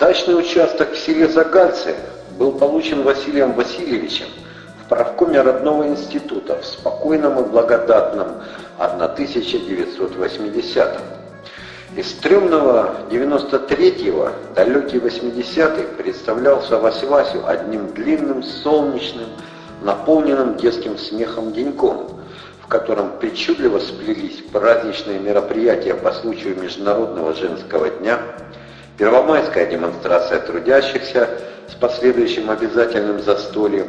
Дачный участок в селе Загальце был получен Василием Васильевичем в правкоме родного института в спокойном и благодатном 1980-м. Из стрёмного 93-го далекий 80-й представлялся Вась-Васю одним длинным, солнечным, наполненным детским смехом деньком, в котором причудливо сплелись праздничные мероприятия по случаю Международного женского дня – Первомайская демонстрация трудящихся с последующим обязательным застольем,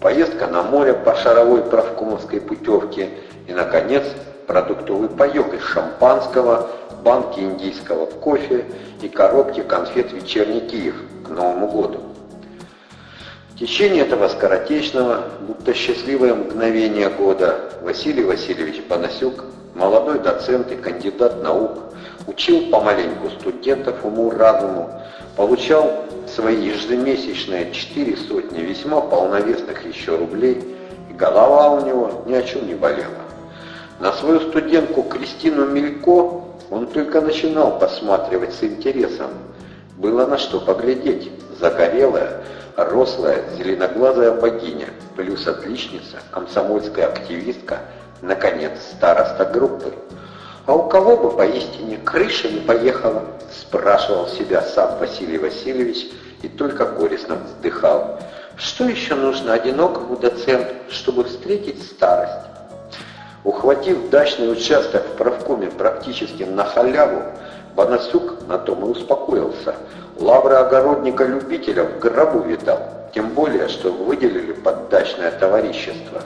поездка на море по шаровой правкомовской путевке и, наконец, продуктовый паек из шампанского, банки индийского кофе и коробки конфет «Вечерний Киев» к Новому году. В течение этого скоротечного, будто счастливое мгновение года, Василий Васильевич Панасюк, молодой доцент и кандидат наук, учил помаленьку студентов уму-разуму, получал свои ежемесячные четыре сотни весьма полновесных еще рублей, и голова у него ни о чем не болела. На свою студентку Кристину Мелько он только начинал посматривать с интересом. Было на что поглядеть. Загорелая, рослая, зеленоглазая богиня, плюс отличница, комсомольская активистка, наконец, староста группы. «А у кого бы поистине крыша не поехала?» – спрашивал себя сам Василий Васильевич и только горестно вздыхал. «Что еще нужно одинокому доценту, чтобы встретить старость?» Ухватив дачный участок в правкоме практически на халяву, Бонасюк на том и успокоился. Лавры огородника-любителя в гробу видал, тем более, что выделили под дачное товарищество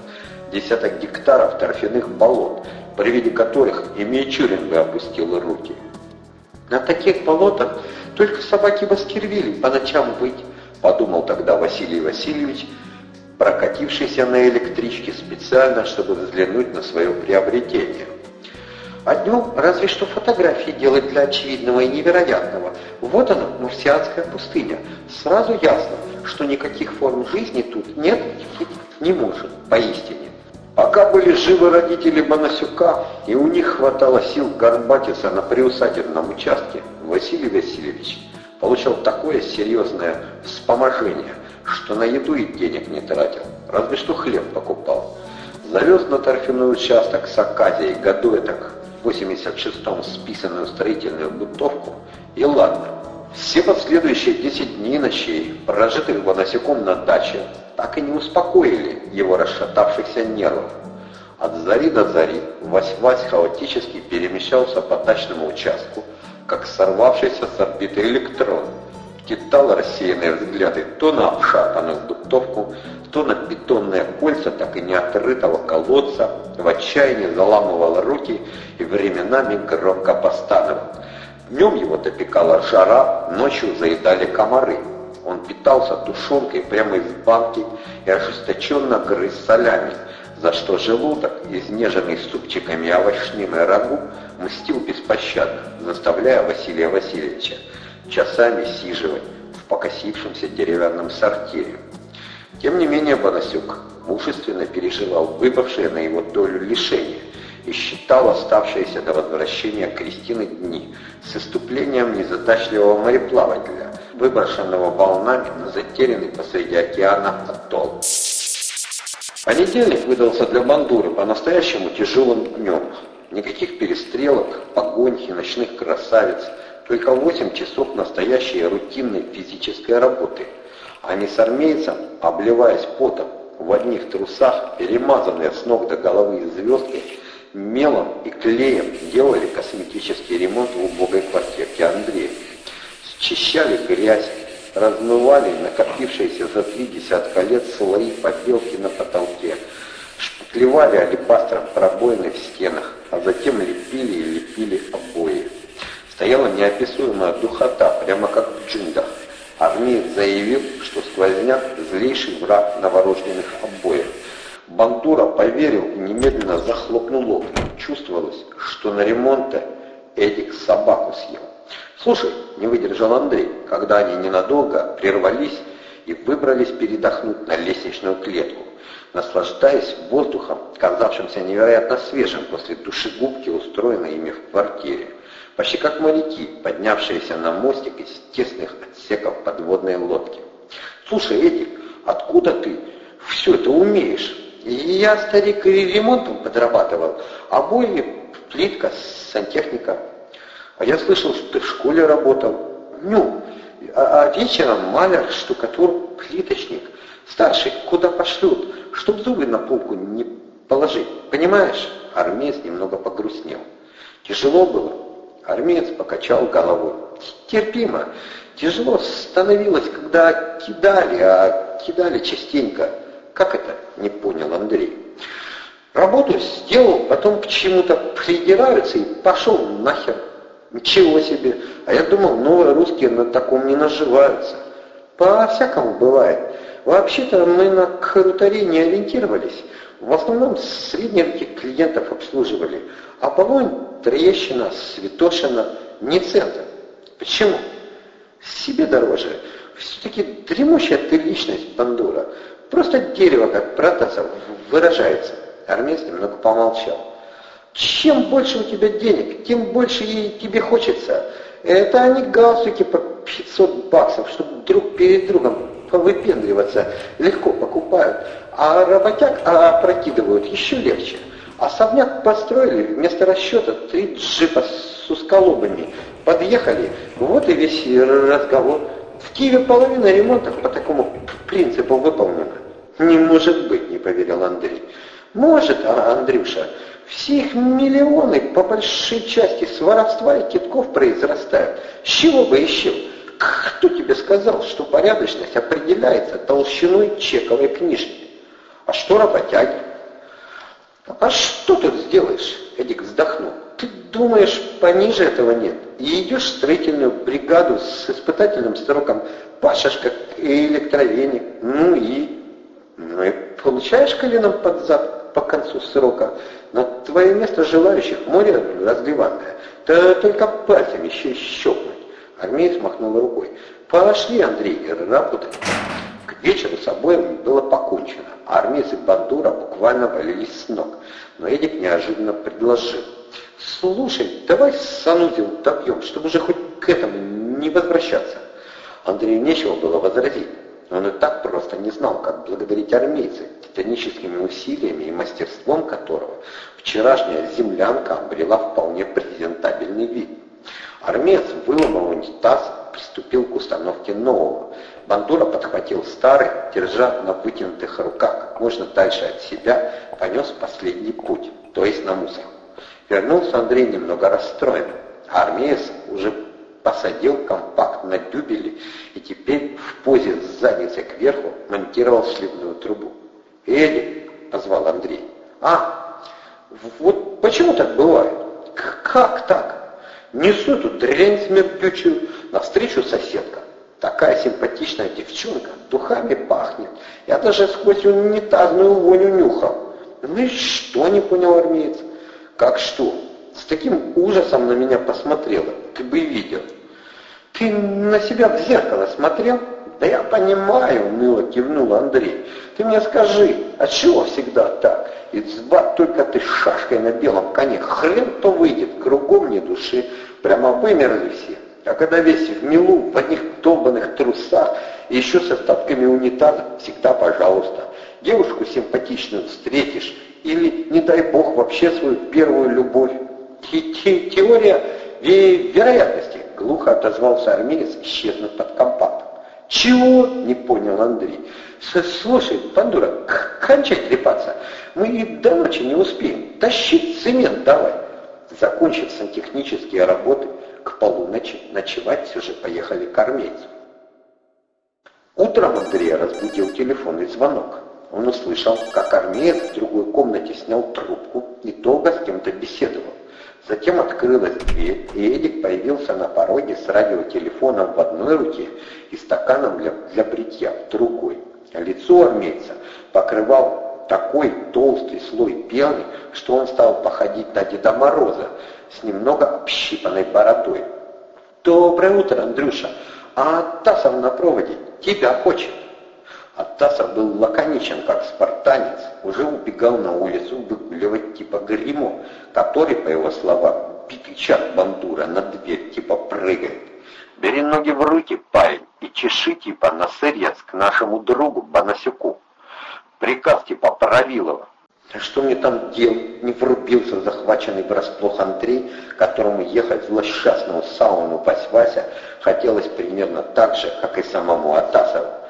десяток гектаров торфяных болот – при виде которых и Мичурин бы опустил руки. На таких болотах только собаки Баскервилей по ночам быть, подумал тогда Василий Васильевич, прокатившийся на электричке специально, чтобы взглянуть на свое приобретение. А днем разве что фотографии делать для очевидного и невероятного. Вот она, марсианская пустыня. Сразу ясно, что никаких форм жизни тут нет и не может, поистине. Пока были живы родители Бонасюка, и у них хватало сил горбатиться на приусадебном участке, Василий Васильевич получал такое серьезное вспоможение, что на еду и денег не тратил, разве что хлеб покупал. Завез на торфяной участок с Аказией году так в 86-м списанную строительную бутовку, и ладно. Все последующие 10 дней ночей, прожитых Бонасюком на даче, так и не успокоили его расшатавшихся нервов. От зари до зари Вась-Вась хаотически перемещался по дачному участку, как сорвавшийся с орбиты электрон. Кидал рассеянные взгляды то на обшатанную бутовку, то на бетонные кольца так и не открытого колодца, в отчаянии заламывал руки и временами громко постановал. Днем его допекала жара, ночью заедали комары. Он питался тушенкой прямо из банки и ожесточенно грыз солями, за что желудок, изнеженный супчиками и овощным рагу, мстил беспощадно, заставляя Василия Васильевича часами сиживать в покосившемся деревянном сортире. Тем не менее Бонасюк мужественно переживал выпавшее на его долю лишение и считал оставшиеся до возвращения Кристины дни с иступлением незадачливого мореплавателя, выброшенного волнами на затерянный посреди океана атолл. Понедельник выдался для Бандуры по-настоящему тяжелым днем. Никаких перестрелок, погонь и ночных красавиц, только 8 часов настоящей рутинной физической работы. Они с армейцем, обливаясь потом, в одних трусах, перемазанные с ног до головы звездкой, мелом и клеем делали косметический ремонт в убогой квартирке Андрея. Счищали грязь, размывали накопившиеся за три десятка лет слои побелки на потолке, шпаклевали алебастром пробоины в стенах, а затем лепили и лепили обои. Стояла неописуемая духота, прямо как в джунглях. Армеец заявил, что сквозняк – злейший враг новорожденных обоев. Бандура поверил и немедленно захлопнул окна. Чувствовалось, что на ремонте Эдик собаку съел. «Слушай», — не выдержал Андрей, когда они ненадолго прервались и выбрались передохнуть на лестничную клетку, наслаждаясь воздухом, казавшимся невероятно свежим после душегубки, устроенной ими в квартире. почти как моряки, поднявшиеся на мостик из тесных отсеков подводной лодки. «Слушай, Эдик, откуда ты все это умеешь?» «Я, старик, ремонтом подрабатывал, обои, плитка, сантехника». «А я слышал, что ты в школе работал». «Ну, а, а вечером маляр, штукатур, плиточник. Старший куда пошлют, чтоб зубы на полку не положить. Понимаешь?» Армеец немного погрустнел. «Тяжело было?» Армеец покачал головой. «Терпимо. Тяжело становилось, когда кидали, а кидали частенько. Как это?» Не понял Андрей. Работу сделал, потом к чему-то придираются и пошел нахер. Ничего себе. А я думал, новые русские на таком не наживаются. По-всякому бывает. Вообще-то мы на крутаре не ориентировались. В основном средних клиентов обслуживали. Аполлон, Троещина, Святошина не центр. Почему? Себе дороже. Все-таки дремущая ты личность, Бандура. Просто дерево, как Протасов, выражается. Армеец немного помолчал. Чем больше у тебя денег, тем больше ей тебе хочется. Это они галстуки по 500 баксов, чтобы друг перед другом повыпендриваться, легко покупают. А работяг опрокидывают еще легче. Особняк построили, вместо расчета три джипа с усколобами. Подъехали, вот и весь разговор. В Киеве половина ремонтов по такому принципу выполнена. Не может быть, не поверил Андрей. Может, а, Андрюша, все их миллионы по большей части с воровства и китков произрастают. С чего бы еще? Кто тебе сказал, что порядочность определяется толщиной чековой книжки? А что работяги? А что тут сделаешь? Эдик вздохнул. Ты думаешь, пониже этого нет? И идешь в строительную бригаду с испытательным сроком, пашешь как электровеник, ну и... Ну и получаешь коленом под зад по концу срока. На твое место желающих море разливанное. Да только пальцем еще щелкнуть. Армеец махнул рукой. Пошли, Андрей, работать. К вечеру с обоим было покончено, а армейцы Бандура буквально валились с ног. Но Эдик неожиданно предложил. «Слушай, давай санузел добьем, чтобы уже хоть к этому не возвращаться». Андрею нечего было возразить. Он и так просто не знал, как благодарить армейца, титаническими усилиями и мастерством которого вчерашняя землянка обрела вполне презентабельный вид. Армеец выломал унитаз, приступил к установке нового. Бандура подхватил старый, держа на вытянутых руках как можно дальше от себя, понес последний путь, то есть на мусор. Вернулся Андрей немного расстроен, а армеец уже посадил компакт на дюбели и теперь в позе с задницей кверху монтировал сливную трубу. «Эдик!» — позвал Андрей. «А, вот почему так бывает? Как так? Несу тут дрянь смердючую, навстречу соседка. Такая симпатичная девчонка, духами пахнет. Я даже сквозь унитазную воню нюхал. Ну и что, не понял армеец? Как что? С таким ужасом на меня посмотрела, ты бы видел. Ты на себя в зеркало смотрел? Да я понимаю, уныло кивнул Андрей. Ты мне скажи, а чего всегда так? И Изба только ты шашкой на белом коне, хрен то выйдет, кругом ни души, прямо вымерли все. А когда весь в милу, в одних долбанных трусах, и еще с остатками унитаза, всегда пожалуйста. Девушку симпатичную встретишь, или, не дай бог, вообще свою первую любовь. Теория вероятности, глухо отозвался армеец, исчезнув под компактом. Чего? Не понял Андрей. Слушай, Пандура, кончай трепаться. Мы и до ночи не успеем. Тащить цемент давай. Закончив сантехнические работы, к полуночи ночевать все же поехали к армейцу. Утром Андрея разбудил телефонный звонок. Он услышал, как армеец в другой комнате снял трубку и долго с кем-то беседовал. Затем открылась дверь, и Эдик появился на пороге с радиотелефоном в одной руке и стаканом для, для бритья в другой. Лицо армейца покрывал такой толстый слой пены, что он стал походить на Деда Мороза с немного общипанной бородой. «Доброе утро, Андрюша! А Тасов на проводе тебя хочет!» Оттасов был лаконичен, как спартанец, уже убегал на улицу выгуливать типа гримо, который, по его словам, битый чат бандура на дверь типа прыгает. Бери ноги в руки, парень, и чеши типа на сырец к нашему другу Банасюку. Приказ типа Паравилова. Что мне там делать? Не врубился захваченный врасплох Андрей, которому ехать в злосчастную сауну Вась-Вася хотелось примерно так же, как и самому Атасову.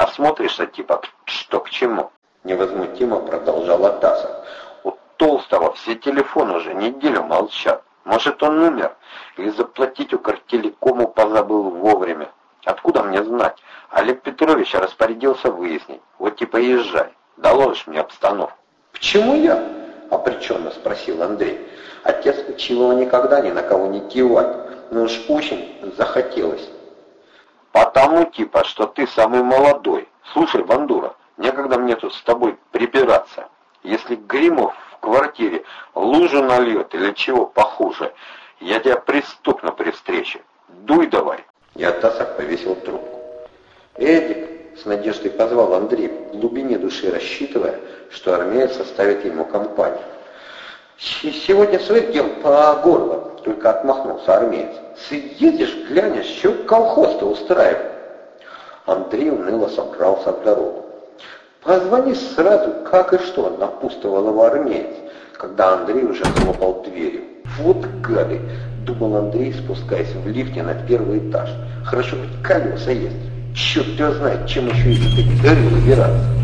А смотришься типа что к чему? Невозмутимо продолжал Атасов. У Толстого все телефоны уже неделю молчат. Может, он умер? Или заплатить у картелекому позабыл вовремя? Откуда мне знать? Олег Петрович распорядился выяснить. Вот типа езжай, доложишь мне обстановку. «Почему я?» — опреченно спросил Андрей. Отец учил его никогда ни на кого не кивать, но уж очень захотелось. «Потому типа, что ты самый молодой. Слушай, Бандура, некогда мне тут с тобой припираться. Если Гримов в квартире лужу нальет или чего похуже, я тебя пристукну при встрече. Дуй давай!» И Атасов повесил трубку. «Эдик!» — с надеждой позвал Андрей, в глубине души рассчитывая, что армеец составит ему компанию. «Сегодня своих дел по горло», — только отмахнулся армеец. «Съедешь, глянешь, что колхоз-то устраивает». Андрей уныло собрался в дорогу. «Позвони сразу, как и что», — напутствовал его армеец, когда Андрей уже хлопал дверью. «Вот гады!» — думал Андрей, спускаясь в лифте на первый этаж. «Хорошо, хоть колеса есть». Черт его знает, чем еще из этой дыры выбираться.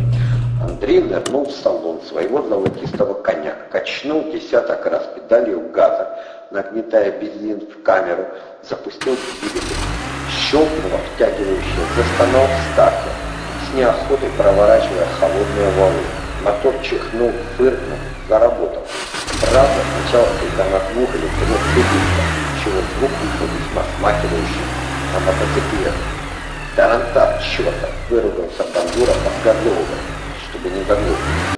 Андрей нырнул в салон своего золотистого коня, качнул десяток раз педалью газа, нагнетая бензин в камеру, запустил двигатель. Щелкнуло втягивающее, застонал в старте, с неохотой проворачивая холодные валы. Мотор чихнул, фыркнул, заработал. Правда, сначала только на двух или трех цилиндрах, чего звук вышел весьма смахивающий на мотоциклет. Тарантар, черта, выругался Бандура những.